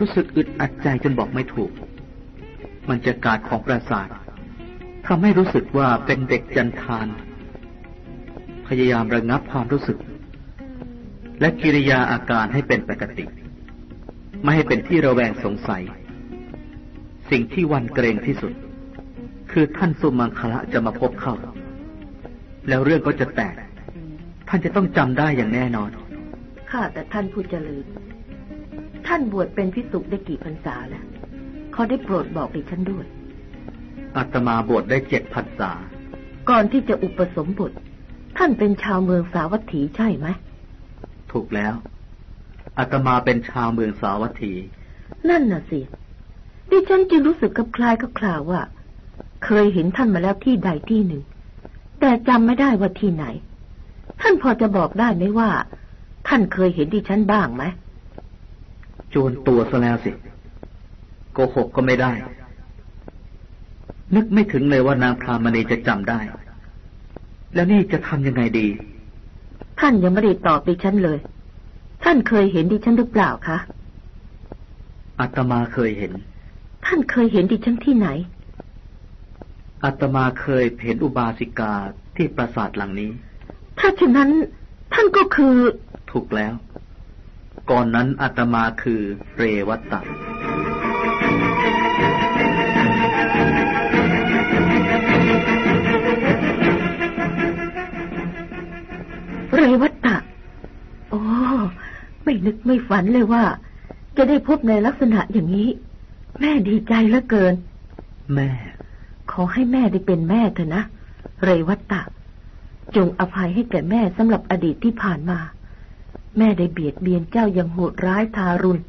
รู้สึกอึดอัดใจจนบอกไม่ถูกมันจะกาดของประสาททำให้รู้สึกว่าเป็นเด็กจันทาน พยายามระงับความรู้สึก และกิริยาอาการให้เป็นปกติ ไม่ให้เป็นที่ระแวงสงสัย สิ่งที่วันเกรงที่สุด คือท่านสุมังคละจะมาพบเขาแล้วเรื่องก็จะแตก ท่านจะต้องจำได้อย่างแน่นอน ข้าแต่ท่านผู้เจริญ ท่านบวชเป็นพิสุได้กี่พรรษาแล้วขอได้โปรดบอกดิฉันด้วย อาตมาบวชได้เจ็ดพรรษา ก่อนที่จะอุปสมบท ท่านเป็นชาวเมืองสาวัตถีใช่ไหม ถูกแล้ว อาตมาเป็นชาวเมืองสาวัตถี นั่นน่ะสิ ดิฉันจึงรู้สึกกับคลายกับคลาวว่า เคยเห็นท่านมาแล้วที่ใดที่หนึ่ง แต่จำไม่ได้ว่าที่ไหน ท่านพอจะบอกได้ไหมว่า ท่านเคยเห็นดิฉันบ้างไหมโจรตัวซะแล้วสิโกหกก็ไม่ได้ นึกไม่ถึงเลยว่านางพรามณีจะจำได้ แล้วนี่จะทำยังไงดี ท่านยังไม่ได้ตอบดิฉันเลย ท่านเคยเห็นดิฉันหรือเปล่าคะอาตมาเคยเห็น ท่านเคยเห็นดิฉันที่ไหนอาตมาเคยเห็นอุบาสิกาที่ปราสาทหลังนี้ ถ้าฉะนั้นท่านก็คือ ถูกแล้ว ก่อนนั้นอาตมาคือเรวัตตะเรวัตตะ โอ้ ไม่นึกไม่ฝันเลยว่า จะได้พบในลักษณะอย่างนี้ แม่ดีใจเหลือเกิน แม่ ขอให้แม่ได้เป็นแม่เถอะนะ เรวัตตะ จงอภัยให้แก่แม่สำหรับอดีตที่ผ่านมา แม่ได้เบียดเบียนเจ้าอย่างโหดร้ายทารุณ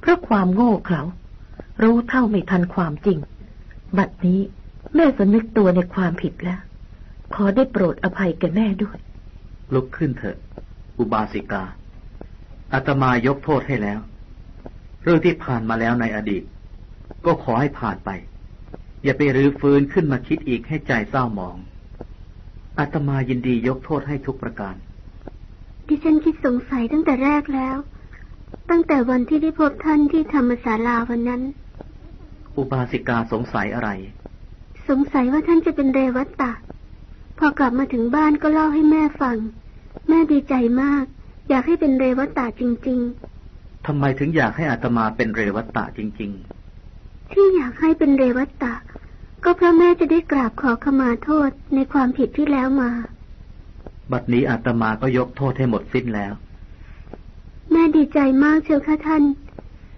เพราะความโง่เขลา รู้เท่าไม่ทันความจริง บัดนี้แม่สำนึกตัวในความผิดแล้ว ขอได้โปรดอภัยแก่แม่ด้วย ลุกขึ้นเถอะ อุบาสิกา อาตมายกโทษให้แล้ว เรื่องที่ผ่านมาแล้วในอดีต ก็ขอให้ผ่านไป อย่าไปรื้อฟื้นขึ้นมาคิดอีกให้ใจเศร้าหมองอาตมายินดียกโทษให้ทุกประการ ดิฉันคิดสงสัยตั้งแต่แรกแล้ว ตั้งแต่วันที่ได้พบท่านที่ธรรมศาลาวันนั้น อุบาสิกาสงสัยอะไร สงสัยว่าท่านจะเป็นเรวัตตะ พอกลับมาถึงบ้านก็เล่าให้แม่ฟัง แม่ดีใจมาก อยากให้เป็นเรวัตตะจริงทำไมถึงอยากให้อาตมาเป็นเรวัตตะจริง ๆ ที่อยากให้เป็นเรวัตตะ ก็เพราะแม่จะได้กราบขอขมาโทษในความผิดที่แล้วมาๆ บัดนี้อาตมาก็ยกโทษให้หมดสิ้นแล้ว แม่ดีใจมากเชียวค่ะท่าน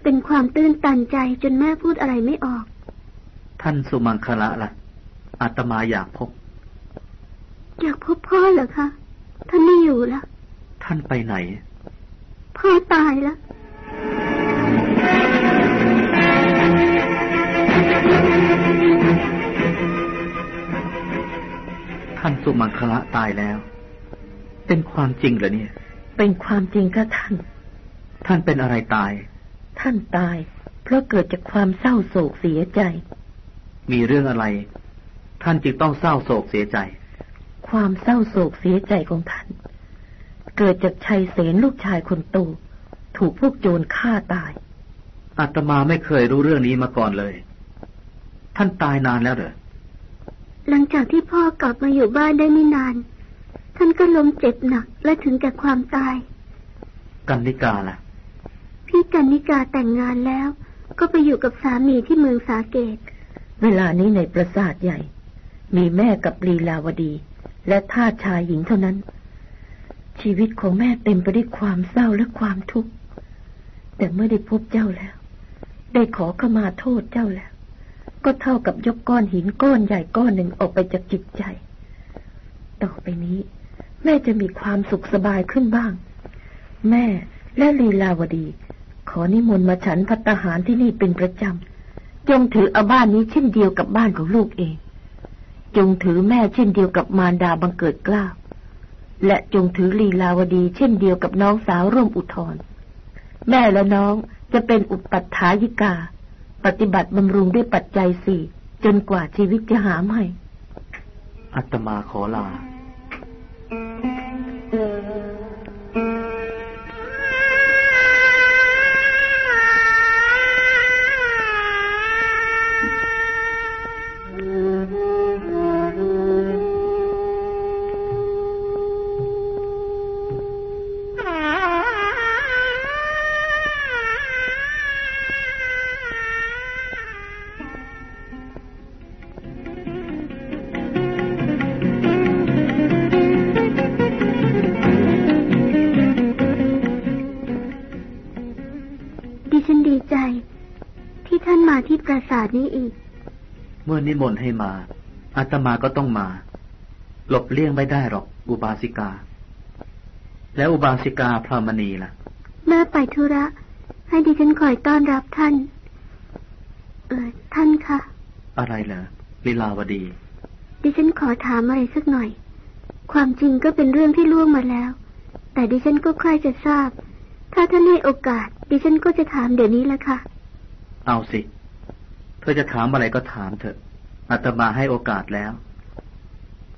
เป็นความตื้นตันใจจนแม่พูดอะไรไม่ออก ท่านสุมังคละละ่ะอาตมาอยากพบ อยากพบพ่อเหรอคะ ท่านไม่อยู่ละท่านไปไหน พ่อตายแล้วท่านสุมังคละตายแล้ว เป็นความจริงเหรอเนี่ย เป็นความจริงค่ะท่าน ท่านเป็นอะไรตาย ท่านตาย เพราะเกิดจากความเศร้าโศกเสียใจ มีเรื่องอะไร ท่านจึงต้องเศร้าโศกเสียใจ ความเศร้าโศกเสียใจของท่าน เกิดจากชัยเสนลูกชายคนโตถูกพวกโจรฆ่าตายอาตมาไม่เคยรู้เรื่องนี้มาก่อนเลย ท่านตายนานแล้วเหรอหลังจากที่พ่อกลับมาอยู่บ้านได้ไม่นาน ท่านก็ล้มเจ็บหนักและถึงแก่ความตาย กันนิกาล่ะ พี่กันนิกาแต่งงานแล้ว ก็ไปอยู่กับสามีที่เมืองสาเกต เวลานี้ในปราสาทใหญ่ มีแม่กับลีลาวดี และทาสชายหญิงเท่านั้น ชีวิตของแม่เต็มไปด้วยความเศร้าและความทุกข์ แต่เมื่อได้พบเจ้าแล้ว ได้ขอขมาโทษเจ้าแล้ว ก็เท่ากับยกก้อนหินก้อนใหญ่ก้อนหนึ่งออกไปจากจิตใจ ต่อไปนี้ แม่จะมีความสุขสบายขึ้นบ้าง แม่และลีลาวดี ขอนิมนต์มาฉันพัตตาหารที่นี่เป็นประจำ จงถือเอาบ้านนี้เช่นเดียวกับบ้านของลูกเอง จงถือแม่เช่นเดียวกับมารดาบังเกิดกล้า และจงถือลีลาวดี เช่นเดียวกับน้องสาวร่วมอุทธรแม่และน้องจะเป็นอุปัฏฐายิกา ปฏิบัติบำรุงด้วยปัจจัยสี่จนกว่าชีวิตจะหาไม่อาตมาขอลา นิมนต์ให้มาอาตมาก็ต้องมา หลบเลี่ยงไม่ได้หรอก อุบาสิกา แล้วอุบาสิกาพรามณีล่ะ แม่ไปธุระ ให้ดิฉันคอยต้อนรับท่าน เออท่านคะอะไรเหรอลีลาวดี ดิฉันขอถามอะไรสักหน่อย ความจริงก็เป็นเรื่องที่ล่วงมาแล้ว แต่ดิฉันก็ใคร่จะทราบ ถ้าท่านให้โอกาส ดิฉันก็จะถามเดี๋ยวนี้ละค่ะ เอาสิ เธอจะถามอะไรก็ถามเถอะ อาตมาให้โอกาสแล้ว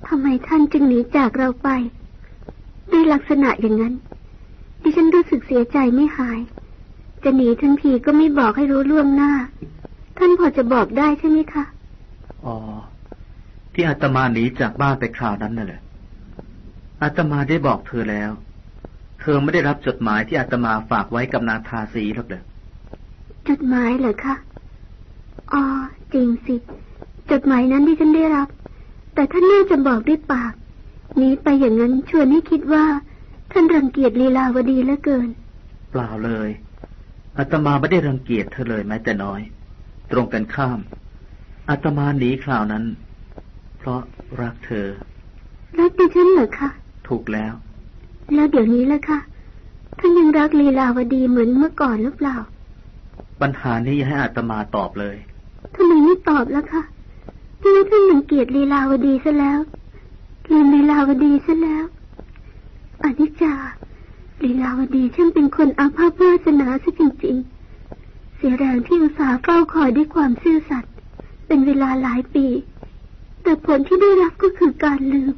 ทำไมท่านจึงหนีจากเราไป ด้วยลักษณะอย่างนั้น ดิฉันรู้สึกเสียใจไม่หาย จะหนีทั้งทีก็ไม่บอกให้รู้ล่วงหน้า ท่านพอจะบอกได้ใช่ไหมคะ อ๋อ ที่อาตมาหนีจากบ้านไปคราวนั้นน่ะเหรออาตมาได้บอกเธอแล้ว เธอไม่ได้รับจดหมายที่อาตมาฝากไว้กับนางทาสีหรอกเหรอจดหมายเหรอคะ อ๋อ จริงสิ จดหมายนั้นดิฉันได้รับ แต่ท่านน่าจะบอกด้วยปากหนีไปอย่างนั้นชวนให้คิดว่า ท่านรังเกียจลีลาวดีเหลือเกิน เปล่าเลยอาตมาไม่ได้รังเกียจเธอเลยแม้แต่น้อย ตรงกันข้ามอาตมาหนีคราวนั้น เพราะรักเธอ รักดิฉันเหรอคะถูกแล้ว แล้วเดี๋ยวนี้ล่ะคะท่านยังรักลีลาวดีเหมือนเมื่อก่อนหรือเปล่า ปัญหานี้อย่าให้อาตมาตอบเลยทำไมไม่ตอบล่ะคะเพราะว่าท่านรังเกียจลีลาวดีซะแล้วลืมลีลาวดีซะแล้วอนิจจาลีลาวดีช่างเป็นคนอาภัพวาสนาซะจริง ๆ เสียแรงที่อุตส่าห์เฝ้าคอยด้วยความซื่อสัตย์เป็นเวลาหลายปี แต่ผลที่ได้รับก็คือการลืม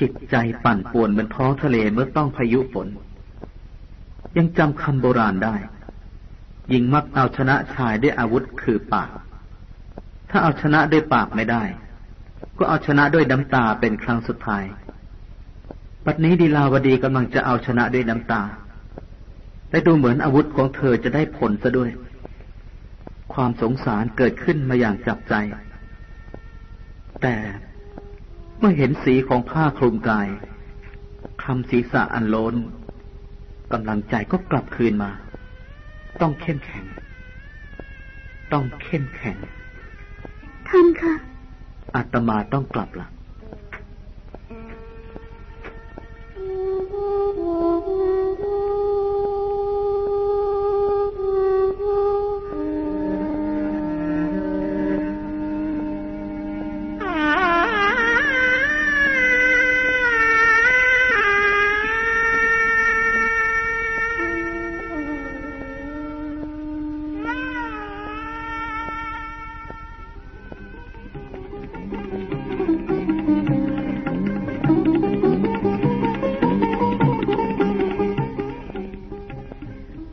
จิตใจปั่นป่วนเหมือนท้องทะเลเมื่อต้องพายุฝน ยังจำคำโบราณได้หญิงมักเอาชนะชายด้วยอาวุธคือปาก ถ้าเอาชนะด้วยปากไม่ได้ ก็เอาชนะด้วยน้ำตาเป็นครั้งสุดท้ายปัดนี้ดีลาวดีกำลังจะเอาชนะด้วยน้ำตา และดูเหมือนอาวุธของเธอจะได้ผลซะด้วย ความสงสารเกิดขึ้นมาอย่างจับใจ แต่เมื่อเห็นสีของผ้าคลุมกายคำศีรษะอันโลนกำลังใจก็กลับคืนมา ต้องเข้มแข็ง ต้องเข้มแข็ง ท่านคะอาตมาต้องกลับละ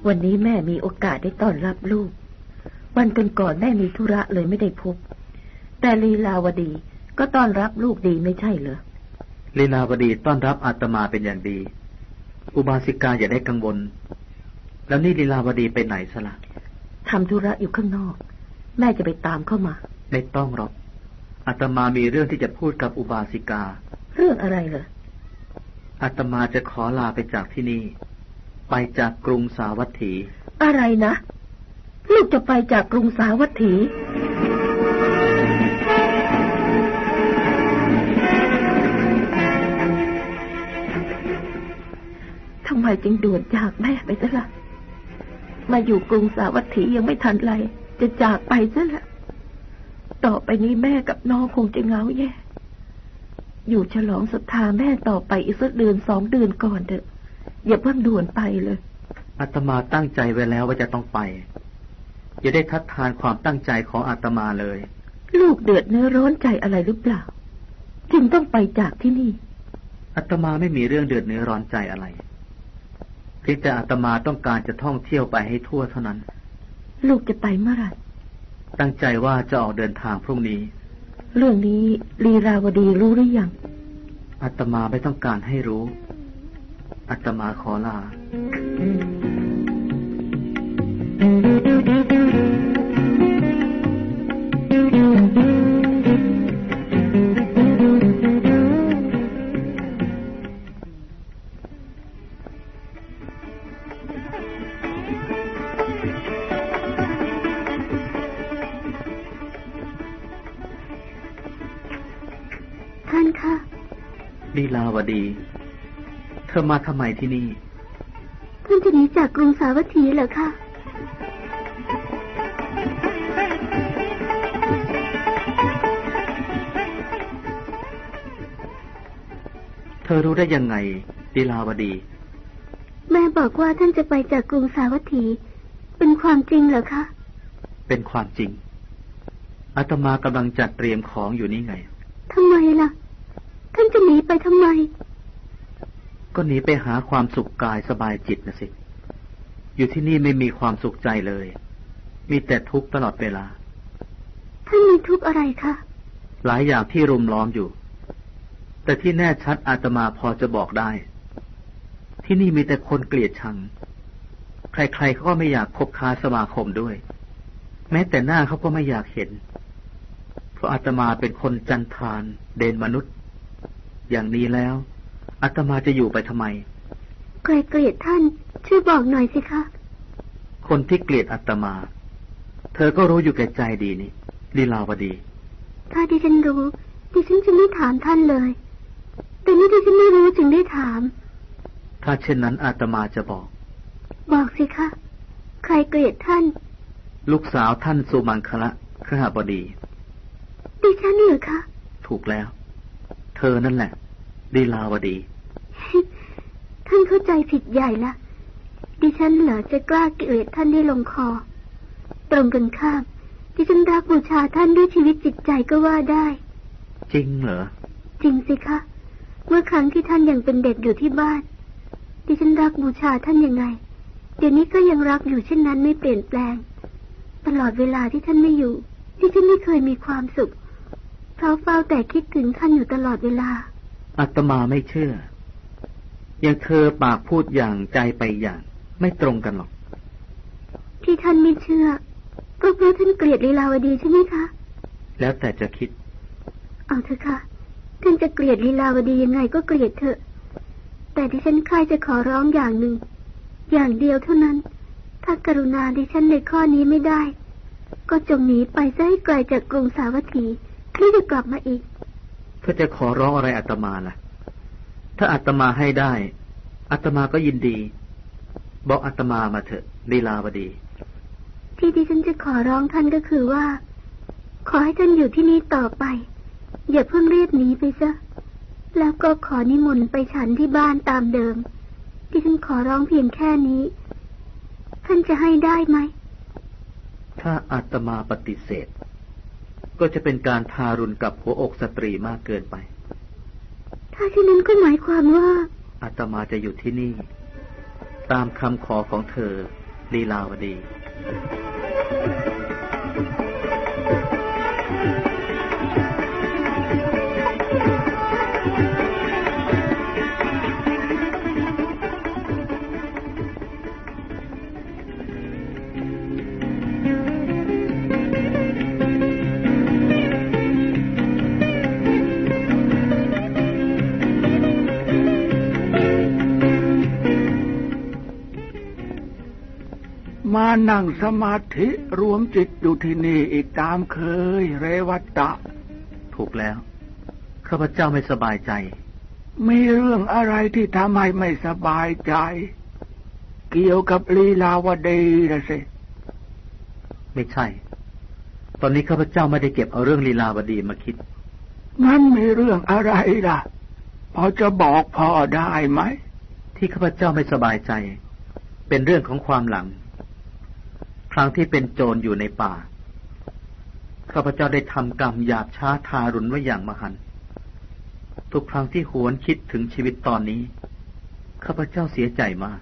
วันนี้แม่มีโอกาสได้ต้อนรับลูก วันก่อนๆแม่มีธุระเลยไม่ได้พบ แต่ลีลาวดีก็ต้อนรับลูกดีไม่ใช่เหรอลีลาวดีต้อนรับอาตมาเป็นอย่างดี อุบาสิกาอย่าได้กังวล แล้วนี่ลีลาวดีไปไหนซะล่ะทำธุระอยู่ข้างนอก แม่จะไปตามเข้ามา ไม่ต้องหรอกอาตมามีเรื่องที่จะพูดกับอุบาสิกา เรื่องอะไรเหรออาตมาจะขอลาไปจากที่นี่ ไปจากกรุงสาวัตถี อะไรนะ ลูกจะไปจากกรุงสาวัตถีทำไมจึงด่วนจากแม่ไปซะละ่ะ มาอยู่กรุงสาวัตถียังไม่ทันไร จะจากไปซะละต่อไปนี้แม่กับน้องคงจะเหงาแย่ อยู่ฉลองศรัทธาแม่ต่อไปอีกสักเดือนสองเดือนก่อนเถอะ อย่าเพิ่งด่วนไปเลยอาตมาตั้งใจไว้แล้วว่าจะต้องไป อย่าได้ทัดทานความตั้งใจของอาตมาเลย ลูกเดือดเนื้อร้อนใจอะไรหรือเปล่า จึงต้องไปจากที่นี่อาตมาไม่มีเรื่องเดือดเนื้อร้อนใจอะไรเพียงแต่อาตมาต้องการจะท่องเที่ยวไปให้ทั่วเท่านั้น ลูกจะไปเมื่อไหร่ตั้งใจว่าจะออกเดินทางพรุ่งนี้ เรื่องนี้ลีราวดีรู้หรือยังอาตมาไม่ต้องการให้รู้ อาตมาขอลา เธอมาทำไมที่นี่ท่านจะหนีจากกรุงสาวัตถีเหรอคะเธอรู้ได้ยังไงลีลาวดี แม่บอกว่าท่านจะไปจากกรุงสาวัตถี เป็นความจริงเหรอคะ เป็นความจริงอาตมากำลังจัดเตรียมของอยู่นี่ไงทำไมล่ะ ท่านจะหนีไปทำไม ก็หนีไปหาความสุขกายสบายจิตนะสิ อยู่ที่นี่ไม่มีความสุขใจเลย มีแต่ทุกข์ตลอดเวลา ท่านมีทุกข์อะไรคะ หลายอย่างที่รุมล้อมอยู่ แต่ที่แน่ชัดอาตมาพอจะบอกได้ ที่นี่มีแต่คนเกลียดชัง ใครๆเขาก็ไม่อยากคบค้าสมาคมด้วย แม้แต่หน้าเขาก็ไม่อยากเห็น เพราะอาตมาเป็นคนจันทาน เดนมนุษย์ อย่างนี้แล้ว อาตมาจะอยู่ไปทำไม ใครเกลียดท่าน ช่วยบอกหน่อยสิคะ คนที่เกลียดอาตมา เธอก็รู้อยู่แก่ใจดีนี่ลีลาวดี ถ้าดิฉันรู้ ดิฉันจะไม่ถามท่านเลย แต่นี่ดิฉันไม่รู้จึงได้ถาม ถ้าเช่นนั้นอาตมาจะบอก บอกสิคะ ใครเกลียดท่าน ลูกสาวท่านสุมังคละครหบดี ดิฉันเหรอคะ ถูกแล้ว เธอนั่นแหละ ลีลาวดี ท่านเข้าใจผิดใหญ่ละ ดิฉันเหรอจะกล้าเกลียดท่านได้ลงคอ ตรงกันข้าม ดิฉันรักบูชาท่านด้วยชีวิตจิตใจก็ว่าได้ จริงเหรอ จริงสิคะ เมื่อครั้งที่ท่านยังเป็นเด็กอยู่ที่บ้าน ดิฉันรักบูชาท่านยังไง เดี๋ยวนี้ก็ยังรักอยู่เช่นนั้นไม่เปลี่ยนแปลง ตลอดเวลาที่ท่านไม่อยู่ ดิฉันไม่เคยมีความสุขเพราะเฝ้าแต่คิดถึงท่านอยู่ตลอดเวลา อาตมาไม่เชื่อ อย่างเธอปากพูดอย่างใจไปอย่าง ไม่ตรงกันหรอก ที่ท่านไม่เชื่อก็เพราะท่านเกลียดลีลาวดีใช่ไหมคะ แล้วแต่จะคิด เอาเถอะค่ะ ท่านจะเกลียดลีลาวดียังไงก็เกลียดเถอะ แต่ดิฉันใครจะขอร้องอย่างหนึ่ง อย่างเดียวเท่านั้น ถ้ากรุณาดิฉันในข้อนี้ไม่ได้ ก็จงหนีไปซะให้ไกลจากกรุงสาวัตถีที่จะกลับมาอีก เธอจะขอร้องอะไรอาตมาล่ะ ถ้าอาตมาให้ได้อาตมาก็ยินดี บอกอาตมามาเถอะลีลาวดี ที่ดิฉันจะขอร้องท่านก็คือว่า ขอให้ท่านอยู่ที่นี่ต่อไป อย่าเพิ่งรีบหนีไปซะแล้วก็ขอนิมนต์ไปฉันที่บ้านตามเดิมดิฉันขอร้องเพียงแค่นี้ ท่านจะให้ได้ไหม ถ้าอาตมาปฏิเสธ ก็จะเป็นการทารุณกับหัวอกสตรีมากเกินไป ถ้าเช่นนั้นก็หมายความว่าอาตมาจะอยู่ที่นี่ ตามคำขอของเธอลีลาวดี มานั่งสมาธิรวมจิตอยู่ที่นี่อีกตามเคย เรวัตตะ ถูกแล้ว ข้าพเจ้าไม่สบายใจ มีเรื่องอะไรที่ทำให้ไม่สบายใจ เกี่ยวกับลีลาวดีนะสิ ไม่ใช่ ตอนนี้ข้าพเจ้าไม่ได้เก็บเอาเรื่องลีลาวดีมาคิดงั้นมีเรื่องอะไรล่ะ พอจะบอกพ่อได้ไหม ที่ข้าพเจ้าไม่สบายใจ เป็นเรื่องของความหลังค รั้งที่เป็นโจรอยู่ในป่าข้าพเจ้าได้ทำกรรมหยาบช้าทารุณไว้อย่างมหันต์ทุกครั้งที่หวนคิดถึงชีวิตตอนนี้ ข้าพเจ้าเสียใจมาก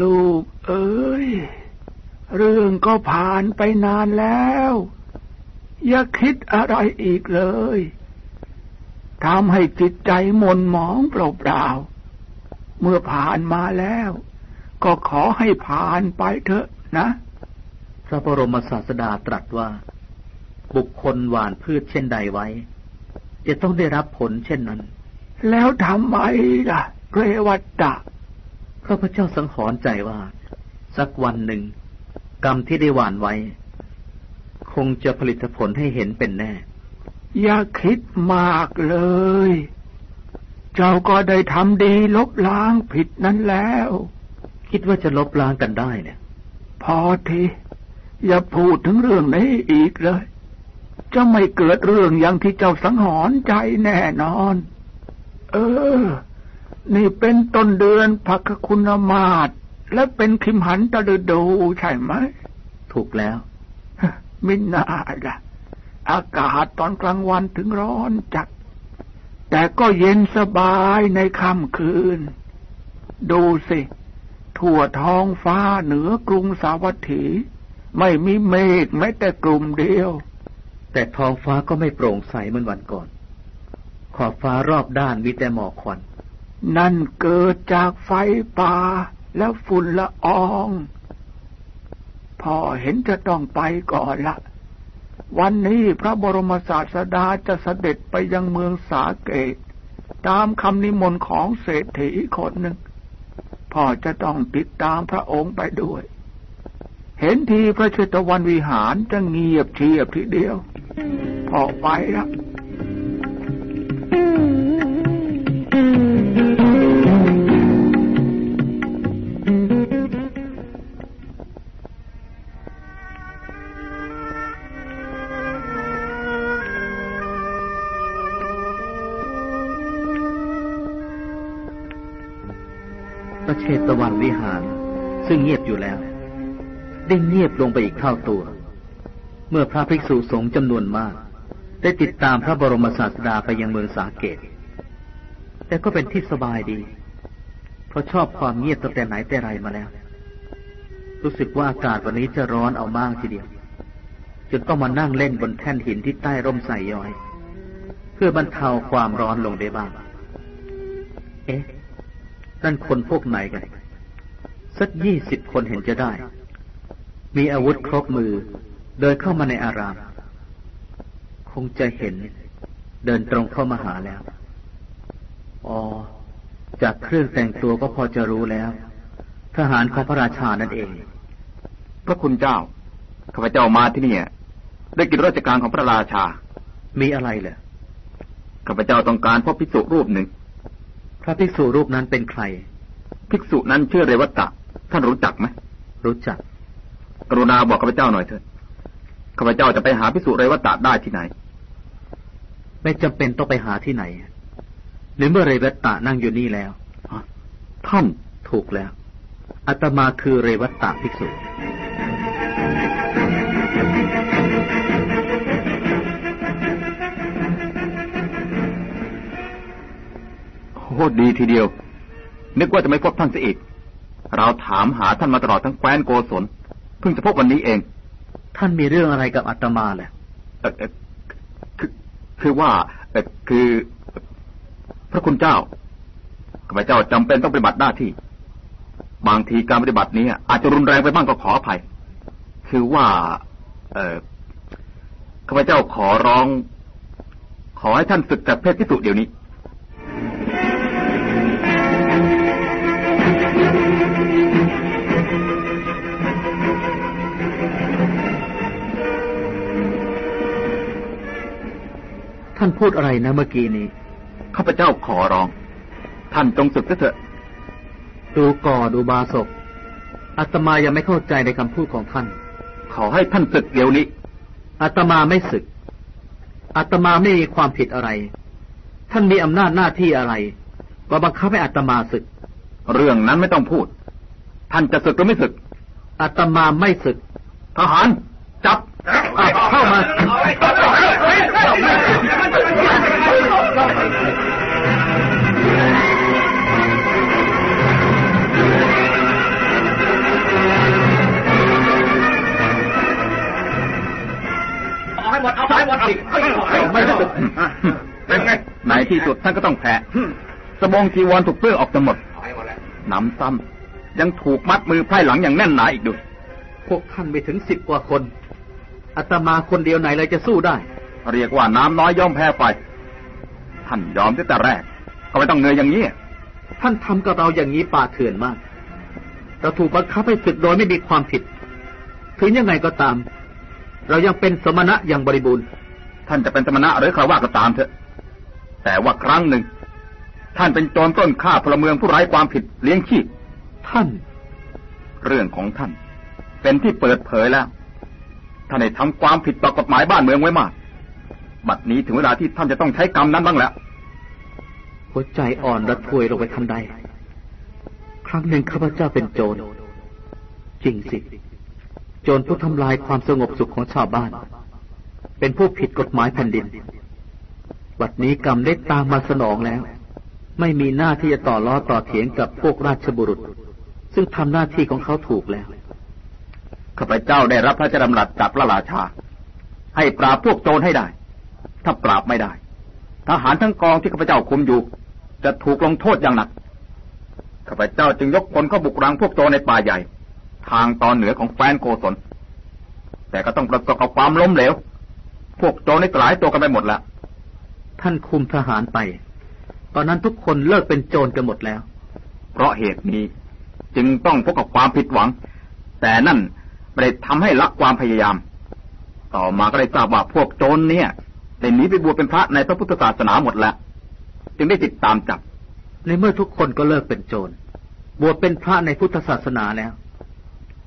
ลูกเอ้ย เรื่องก็ผ่านไปนานแล้ว อย่าคิดอะไรอีกเลยทำให้จิตใจหม่นหมองเปล่าๆ เมื่อผ่านมาแล้ว ก็ขอให้ผ่านไปเถอะนะ ระบรมศาสดาตรัสว่า บุคคลหว่านพืชเช่นใดไว้ จะต้องได้รับผลเช่นนั้น แล้วทำไมล่ะเรวัตตะข้าพเจ้าสังหรณ์ใจว่า สักวันหนึ่ง กรรมที่ได้หว่านไว้ คงจะผลิตผลให้เห็นเป็นแน่ อย่าคิดมากเลย เจ้าก็ได้ทำดีลบล้างผิดนั้นแล้ว คิดว่าจะลบล้างกันได้เนี่ย พอที อย่าพูดถึงเรื่องนี้อีกเลย จะไม่เกิดเรื่องอย่างที่เจ้าสังหรณ์ใจแน่นอน เออ นี่เป็นต้นเดือนพักคุณมาศและเป็นคิมหันตะฤดูใช่ไหม ถูกแล้ว มิน่าละอากาศตอนกลางวันถึงร้อนจัด แต่ก็เย็นสบายในค่ำคืน ดูสิ ทั่วท้องฟ้าเหนือกรุงสาวัตถี ไม่มีเมฆแม้แต่กลุ่มเดียว แต่ท้องฟ้าก็ไม่โปร่งใสเหมือนวันก่อน ขอบฟ้ารอบด้านมีแต่หมอกควัน นั่นเกิดจากไฟป่าและฝุ่นละอองพ่อเห็นจะต้องไปก่อนละวันนี้พระบรมศาสดาจะเสด็จไปยังเมืองสาเกต ตามคำนิมนต์ของเศรษฐีคนหนึ่งพ่อจะต้องติดตามพระองค์ไปด้วย เห็นทีพระเชตวันวิหารจะเงียบเชียบทีเดียวพอไปและพระเชตวันวิหาร ซึ่งเงียบอยู่แล้ว ได้เงียบลงไปอีกเท่าตัว เมื่อพระภิกษุสงฆ์จำนวนมาก ได้ติดตามพระบรมศาสดาไปยังเมืองสาเกต แต่ก็เป็นที่สบายดี เพราะชอบความเงียบตั้งแต่ไหนแต่ไรมาแล้ว รู้สึกว่าอากาศวันนี้จะร้อนเอามากทีเดียว จนต้องมานั่งเล่นบนแท่นหินที่ใต้ร่มไทรย้อย เพื่อบรรเทาความร้อนลงได้บ้าง เอ๊ะนั่นคนพวกไหนกัน สักยี่สิบคนเห็นจะได้ มีอาวุธครบมือ เดินเข้ามาในอาราม คงจะเห็น เดินตรงเข้ามาหาแล้ว อ๋อ จากเครื่องแต่งตัวก็พอจะรู้แล้ว ทหารของพระราชานั่นเอง พระคุณเจ้า ข้าพเจ้ามาที่นี่ได้กินราชการของพระราชา มีอะไรเหรอ ข้าพเจ้าต้องการพบภิกษุรูปหนึ่ง พระภิกษุรูปนั้นเป็นใคร ภิกษุนั้นชื่อเรวัตตะ ท่านรู้จักไหม รู้จัก กรุณาบอกข้าพเจ้าหน่อยเถิดข้าพเจ้าจะไปหาภิกษุเรวัตตะได้ที่ไหน ไม่จำเป็นต้องไปหาที่ไหนหรือเมื่อเรวัตตะนั่งอยู่นี่แล้วท่านถูกแล้วอาตมาคือเรวัตตะภิกษุโอ้ดีทีเดียว นึกว่าจะไม่พบท่านเสียอีก เราถามหาท่านมาตลอดทั้งแคว้นโกศล เพิ่งจะพบวันนี้เอง ท่านมีเรื่องอะไรกับอาตมาแหละเอ่อเอ่อคือคือว่าเอ่อคือพระคุณเจ้าข้าพเจ้าจำเป็นต้องปฏิบัติหน้าที่ บางทีการปฏิบัตินี้อาจจะรุนแรงไปบ้างก็ขออภัย คือว่า เออข้าพเจ้าขอร้อง ขอให้ท่านศึกจากเพศพิสุเดี๋ยวนี้ ท่านพูดอะไรนะเมื่อกี้นี้ข้าพเจ้าขอร้อง ท่านจงศึกซะเถอะ ดูก่อดูบาศกอาตมายังไม่เข้าใจในคำพูดของท่าน ขอให้ท่านศึกเดี๋ยวนี้อาตมาไม่ศึกอาตมาไม่มีความผิดอะไร ท่านมีอำนาจหน้าที่อะไรมาบังคับให้อาตมาศึก เรื่องนั้นไม่ต้องพูด ท่านจะศึกหรือไม่ศึกอาตมาไม่ศึก ทหาร จับอะเข้ามา ไม่ศึกเป็นไงในที่สุดท่านก็ต้องแพ้สบงจีวรถูกเปลื้องออกจนหมดหนำซ้ำยังถูกมัดมือไพร่หลังอย่างแน่นหนาอีกด้วย พวกท่านไปถึงสิบกว่าคนอาตมาคนเดียวไหนเลยจะสู้ได้ เรียกว่าน้ำน้อยย่อมแพ้ไฟท่านยอมตั้งแต่แรก ก็ไม่ต้องเหนื่อยอย่างนี้ ท่านทำกับเราอย่างนี้ป่าเถื่อนมาก เราถูกบังคับให้ศึกโดยไม่มีความผิด ถึงยังไงก็ตาม เรายังเป็นสมณะอย่างบริบูรณ์ ท่านจะเป็นสมณะหรือคารวะก็ตามเถอะ แต่ว่าครั้งหนึ่ง ท่านเป็นโจรต้นฆ่าพลเมืองผู้ไร้ความผิดเลี้ยงชีพ ท่าน เรื่องของท่าน เป็นที่เปิดเผยแล้ว ท่านได้ทำความผิดต่อกฎหมายบ้านเมืองไว้มาก บัดนี้ถึงเวลาที่ท่านจะต้องใช้กรรมนั้นบ้างแล้ว หัวใจอ่อนระทวยลงไปทันใด ครั้งหนึ่งข้าพเจ้าเป็นโจร จริงสิ โจรผู้ทำลายความสงบสุขของชาวบ้าน เป็นผู้ผิดกฎหมายแผ่นดินบัดนี้กรรมได้ตามมาสนองแล้ว ไม่มีหน้าที่จะต่อล้อต่อเถียงกับพวกราชบุรุษ ซึ่งทำหน้าที่ของเขาถูกแล้วข้าพเจ้าได้รับพระราชดำรัสจากพระราชา ให้ปราบพวกโจรให้ได้ ถ้าปราบไม่ได้ ทหารทั้งกองที่ข้าพเจ้าคุมอยู่ จะถูกลงโทษอย่างหนักข้าพเจ้าจึงยกพลเข้าบุกรังพวกโจรในป่าใหญ่ ทางตอนเหนือของแฟนโกศล แต่ก็ต้องประสบกับความล้มเหลว พวกโจรได้กลายตัวกันไปหมดแล้วท่านคุมทหารไป ตอนนั้นทุกคนเลิกเป็นโจรกันหมดแล้ว เพราะเหตุนี้จึงต้องพบกับความผิดหวัง แต่นั่นไม่ได้ทำให้ละความพยายาม ต่อมาก็ได้ทราบว่าพวกโจรเนี่ยได้หนีไปบวชเป็นพระในพระพุทธศาสนาหมดแล้วจึงได้ติดตามจับในเมื่อทุกคนก็เลิกเป็นโจรบวชเป็นพระในพุทธศาสนาแล้ว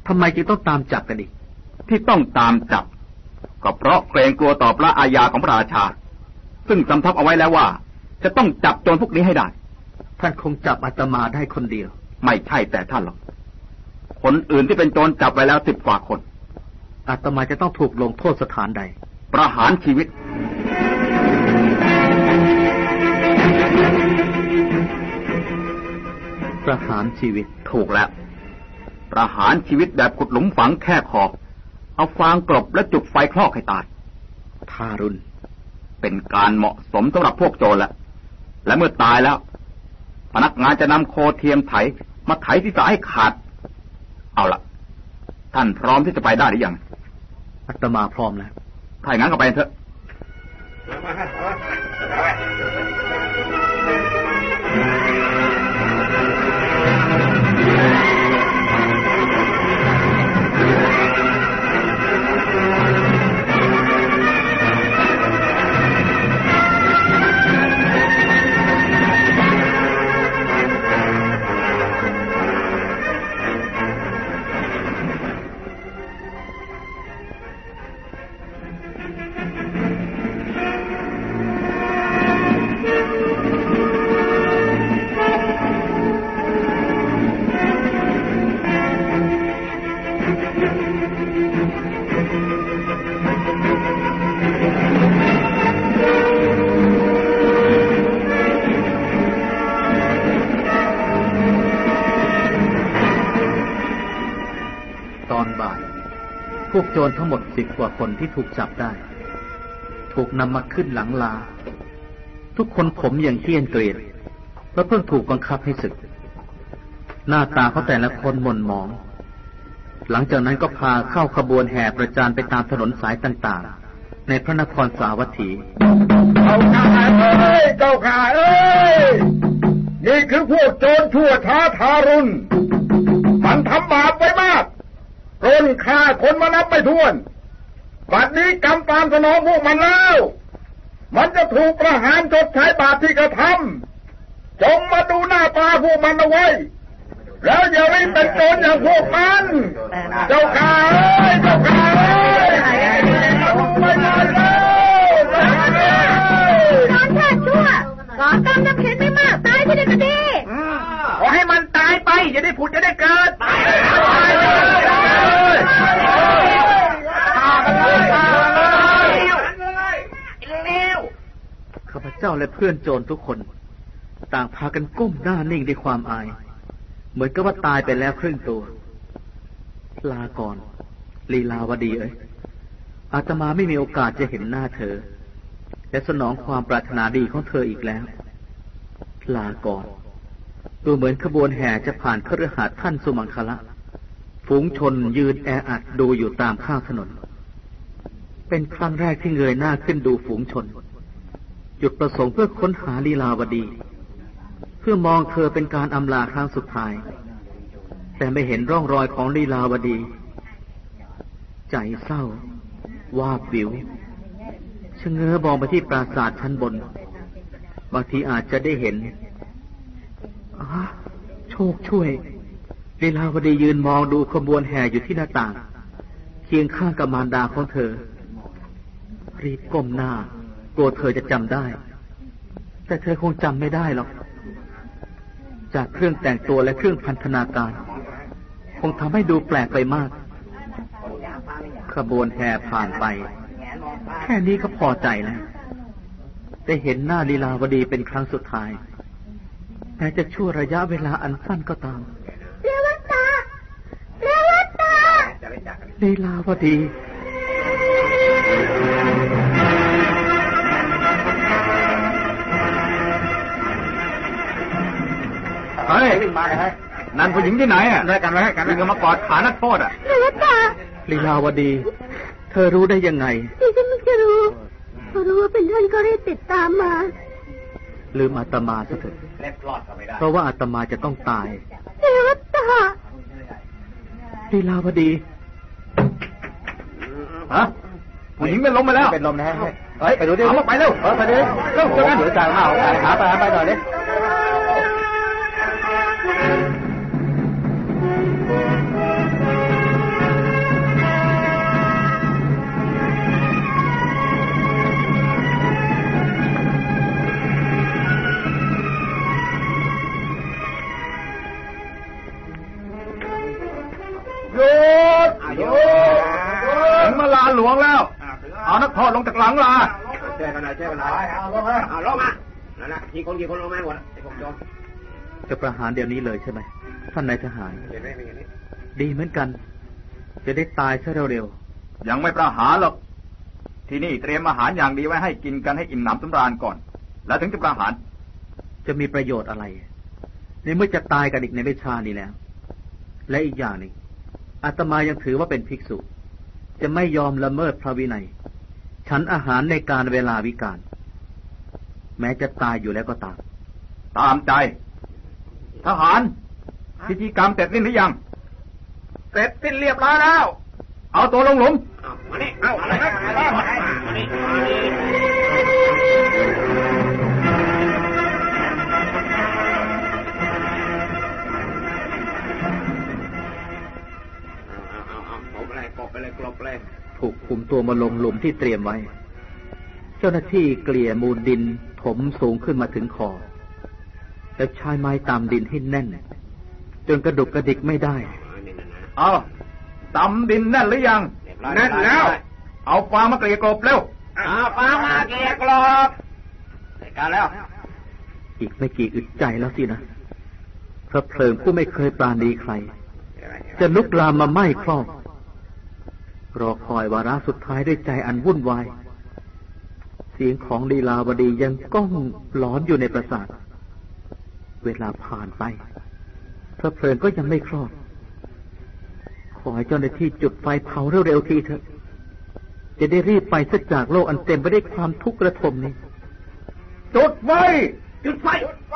ทำไมจึงต้องตามจับกันอีก ที่ต้องตามจับ ก็เพราะเกรงกลัวต่อพระอาญาของพระราชา ซึ่งสำทับเอาไว้แล้วว่า จะต้องจับโจรพวกนี้ให้ได้ ท่านคงจับอาตมาได้คนเดียว ไม่ใช่แต่ท่านหรอก คนอื่นที่เป็นโจรจับไว้แล้วสิบกว่าคน อาตมาจะต้องถูกลงโทษสถานใด ประหารชีวิตประหารชีวิตถูกแล้ว ประหารชีวิตแบบขุดหลุมฝังแค่คอเอาฟางกลบและจุดไฟคลอกให้ตายทารุณ เป็นการเหมาะสมสำหรับพวกโจรแล้วและเมื่อตายแล้ว พนักงานจะนำโคเทียมไถ มาไถศีรษะให้ขาด เอาละท่านพร้อมที่จะไปได้หรือยังอาตมาพร้อมแล้วถ้าอย่างนั้นก็ไปเถอะ วกโจรทั้งหมดสิบกว่าคนที่ถูกจับได้ ถูกนำมาขึ้นหลังลา ทุกคนผมอย่างเขี้ยนเกลียดเพราะเพิ่งถูกบังคับให้ศึก หน้าตาเขาแต่ละคนหม่นหมอง หลังจากนั้นก็พาเข้าขบวนแห่ประจานไปตามถนนสายต่างๆ ในพระนครสาวัตถีเจ้าข้าเอ้ยเจ้าข้าเอ้ยนี่คือพวกโจรชั่วช้าทารุณ มันทำบาปไว้มาก นฆ่าคนมานับไม่ถ้วน บัดนี้กรรมตามสนองพวกมันแล้ว มันจะถูกประหารชดใช้บาปที่กระทำจงมาดูหน้าตาพวกมันเอาไว้ แล้วอย่ารีบเป็นโจรอย่างพวกมัน เจ้าข้าเอ้ยเจ้าข้าเอ้ยไม่ได้แล้วเจ้าข้าเอ้ยนอนชาติชั่วก่อกรรมทำเข็นไม่มากตายที่ได้ก็ดีขอให้มันตายไปจะได้ผุดจะได้เกิดตาย เจ้าและเพื่อนโจรทุกคน ต่างพากันก้มหน้านิ่งด้วยความอาย เหมือนกับว่าตายไปแล้วครึ่งตัว ลาก่อนลีลาวดีเอ้ยอาตมาไม่มีโอกาสจะเห็นหน้าเธอ และสนองความปรารถนาดีของเธออีกแล้ว ลาก่อนดูเหมือนขบวนแห่จะผ่านคฤหาสน์ท่านสุมังคละ ฝูงชนยืนแออัดดูอยู่ตามข้างถนน เป็นครั้งแรกที่เงยหน้าขึ้นดูฝูงชน จุดประสงค์เพื่อค้นหาลีลาวดี เพื่อมองเธอเป็นการอำลาครั้งสุดท้าย แต่ไม่เห็นร่องรอยของลีลาวดี ใจเศร้าวาบหวิวชะเง้อมองไปที่ปราสาทชั้นบน บางทีอาจจะได้เห็นโชคช่วยลีลาวดียืนมองดูขบวนแห่อยู่ที่หน้าต่าง เคียงข้างกับมารดาของเธอ รีบก้มหน้า กลัวเธอจะจำได้ แต่เธอคงจำไม่ได้หรอก จากเครื่องแต่งตัวและเครื่องพันธนาการ คงทำให้ดูแปลกไปมาก ขบวนแห่ผ่านไป แค่นี้ก็พอใจแล้วได้เห็นหน้าลีลาวดีเป็นครั้งสุดท้ายแม้จะชั่วระยะเวลาอันสั้นก็ตามเรวัตตาเรวัตตาลีลาวดี เฮ้ยนั่นผู้หญิงที่ไหนอะได้กันไว้กันวิ่งมากอดขานักโทษอะเรวัตตาลีลาวดี เธอรู้ได้ยังไงดิฉันไม่จะรู้พอรู้ว่าเป็นท่านก็รีบติดตามมา ลืมอาตมาซะเถอะเพราะว่าอาตมาจะต้องตายเรวัตตาลีลาวดีฮะผู้หญิงเป็นลมไปแล้วเป็นลมนะฮะเฮ้ยไปดูดิไปเร็วเออไปดิเร็วเร็วเดี๋ยวจ่ายมาเอาหาไปหาไปหน่อยดิหยุดหยุด ถึงมาลานหลวงแล้ว เอานักโทษลงจากหลังลาช่วยกันหน่อยช่วยกันหน่อยเอาลงมาเอาลงมานั่นแหละกี่คนกี่คนลงมาหมดไอ้พวกโจร จะประหารเดี๋ยวนี้เลยใช่ไหมท่านนายทหารเห็นไหมเป็นอย่างนี้ดีเหมือนกัน จะได้ตายซะเร็วยังไม่ประหารหรอกที่นี่เตรียมอาหารอย่างดีไว้ให้กินกันให้อิ่มหนำสำราญก่อน แล้วถึงจะประหารๆจะมีประโยชน์อะไรในเมื่อจะตายกันอีกในไม่ช้านี้แล้ว และอีกอย่างหนึ่งอาตมายังถือว่าเป็นภิกษุ จะไม่ยอมละเมิดพระวินัย ฉันอาหารในการเวลาวิกาลแม้จะตายอยู่แล้วก็ตาม ตามใจ ทหารพิธีกรรมเสร็จสิ้นหรือยัง เสร็จสิ้นเรียบร้อยแล้ว เอาตัวลงหลุมเอามานี่เอาอะไรนะมานี่มานี่มานี่เอาเอาเอาเอากบไปเลยกบไปเลยกลบไปเลยถูกคุมตัวมาลงหลุมที่เตรียมไว้ เจ้าหน้าที่เกลี่ยมูลดินถมสูงขึ้นมาถึงคอ แล้วใช้ไม้ตามดินให้แน่น จนกระดุกกระดิกไม่ได้อันนี้นะนะเอาตำดินแน่นหรือยังเรียบร้อยแน่นแล้ว เอาฟางมาเกลี่ยกลบเร็วเอาฟังมาเกียร์กลบใส่การแล้ว อีกไม่กี่อึดใจแล้วสินะพระเพลิงผู้ไม่เคยปราณีใคร จะลุกลามมาไหม้ครอบรอคอยวาระสุดท้ายด้วยใจอันวุ่นวาย เสียงของลีลาวดียังก้องหลอนอยู่ในประสาท เวลาผ่านไป พระเพลิงก็ยังไม่ครอบขอให้เจ้าหน้าที่จุดไฟเผาเร็วๆทีเถอะ จะได้รีบไปสักจากโลกอันเต็มไปด้วยความทุกข์ระทมนี้ จุดไฟจุดไฟจุดไฟ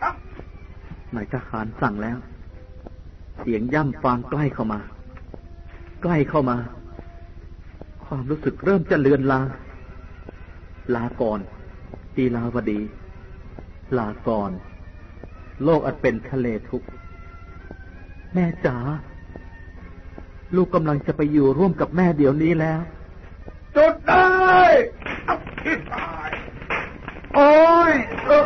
ครับนายทหารสั่งแล้ว เสียงย่ำฟางใกล้เข้ามา ใกล้เข้ามา ความรู้สึกเริ่มจะเลือนลาง ลาก่อนตีลาวดี ลาก่อน โลกอันเป็นทะเลทุกข์แม่จ๋าลูกกำลังจะไปอยู่ร่วมกับแม่เดี๋ยวนี้แล้ว จุดได้โอ้ยเออ